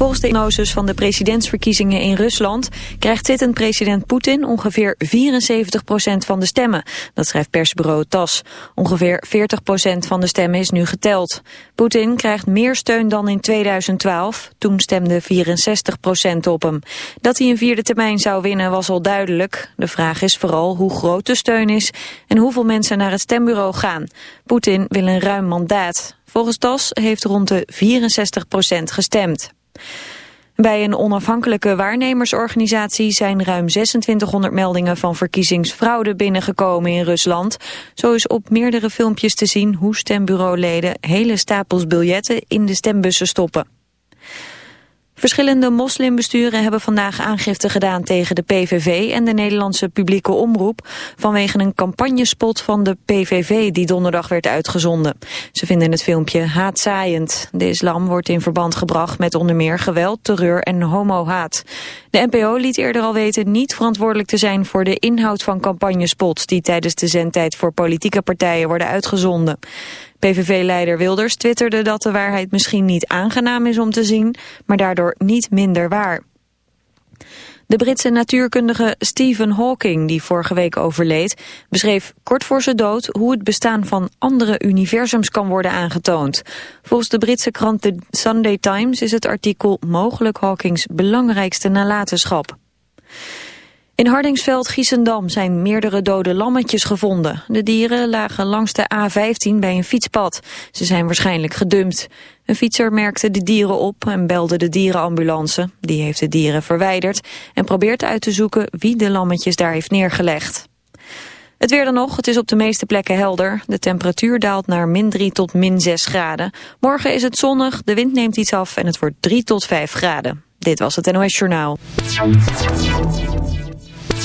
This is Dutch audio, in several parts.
Volgens de prognoses van de presidentsverkiezingen in Rusland... krijgt zittend president Poetin ongeveer 74% van de stemmen. Dat schrijft persbureau TAS. Ongeveer 40% van de stemmen is nu geteld. Poetin krijgt meer steun dan in 2012. Toen stemde 64% op hem. Dat hij een vierde termijn zou winnen was al duidelijk. De vraag is vooral hoe groot de steun is... en hoeveel mensen naar het stembureau gaan. Poetin wil een ruim mandaat. Volgens TAS heeft rond de 64% gestemd. Bij een onafhankelijke waarnemersorganisatie zijn ruim 2600 meldingen van verkiezingsfraude binnengekomen in Rusland. Zo is op meerdere filmpjes te zien hoe stembureauleden hele stapels biljetten in de stembussen stoppen. Verschillende moslimbesturen hebben vandaag aangifte gedaan tegen de PVV en de Nederlandse publieke omroep vanwege een campagnespot van de PVV die donderdag werd uitgezonden. Ze vinden het filmpje haatzaaiend. De islam wordt in verband gebracht met onder meer geweld, terreur en homohaat. De NPO liet eerder al weten niet verantwoordelijk te zijn voor de inhoud van campagnespots die tijdens de zendtijd voor politieke partijen worden uitgezonden. PVV-leider Wilders twitterde dat de waarheid misschien niet aangenaam is om te zien, maar daardoor niet minder waar. De Britse natuurkundige Stephen Hawking, die vorige week overleed, beschreef kort voor zijn dood hoe het bestaan van andere universums kan worden aangetoond. Volgens de Britse krant The Sunday Times is het artikel mogelijk Hawkings belangrijkste nalatenschap. In Hardingsveld-Giessendam zijn meerdere dode lammetjes gevonden. De dieren lagen langs de A15 bij een fietspad. Ze zijn waarschijnlijk gedumpt. Een fietser merkte de dieren op en belde de dierenambulance. Die heeft de dieren verwijderd en probeert uit te zoeken wie de lammetjes daar heeft neergelegd. Het weer dan nog, het is op de meeste plekken helder. De temperatuur daalt naar min 3 tot min 6 graden. Morgen is het zonnig, de wind neemt iets af en het wordt 3 tot 5 graden. Dit was het NOS Journaal.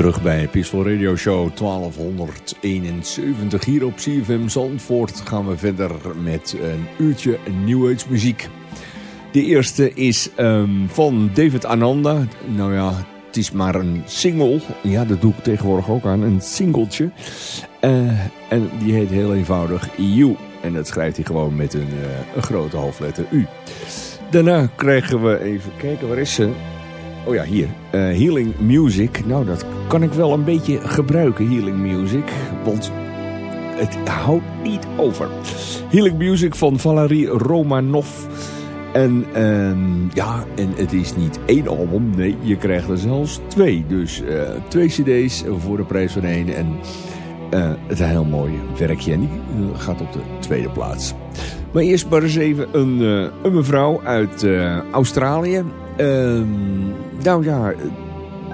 Terug bij Peaceful Radio Show 1271. Hier op CFM Zandvoort gaan we verder met een uurtje New Age muziek. De eerste is um, van David Ananda. Nou ja, het is maar een single. Ja, dat doe ik tegenwoordig ook aan. Een singeltje. Uh, en die heet heel eenvoudig You. En dat schrijft hij gewoon met een, uh, een grote hoofdletter U. Daarna krijgen we even kijken, waar is ze? Oh ja, hier. Uh, healing Music. Nou, dat kan ik wel een beetje gebruiken, Healing Music. Want het houdt niet over. Healing Music van Valerie Romanov. En uh, ja, en het is niet één album. Nee, je krijgt er zelfs twee. Dus uh, twee cd's voor de prijs van één. En uh, het is een heel mooi werkje. En die gaat op de tweede plaats. Maar eerst maar eens even een mevrouw uit Australië. Um, nou ja,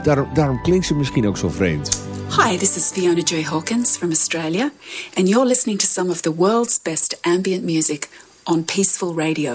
daarom, daarom klinkt ze misschien ook zo vreemd. Hi, this is Fiona Joy Hawkins from Australia, and you're listening to some of the world's best ambient music on Peaceful Radio.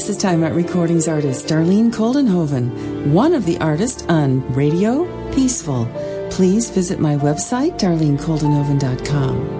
this is Time Out Recordings artist Darlene Coldenhoven, one of the artists on Radio Peaceful. Please visit my website, darlenecoldenhoven.com.